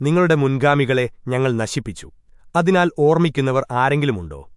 നിങ്ങളുടെ മുൻഗാമികളെ ഞങ്ങൾ നശിപ്പിച്ചു. അതിനാൽ ഓർമ്മിക്കുന്നവർ ആരെങ്കിലുമുണ്ടോ?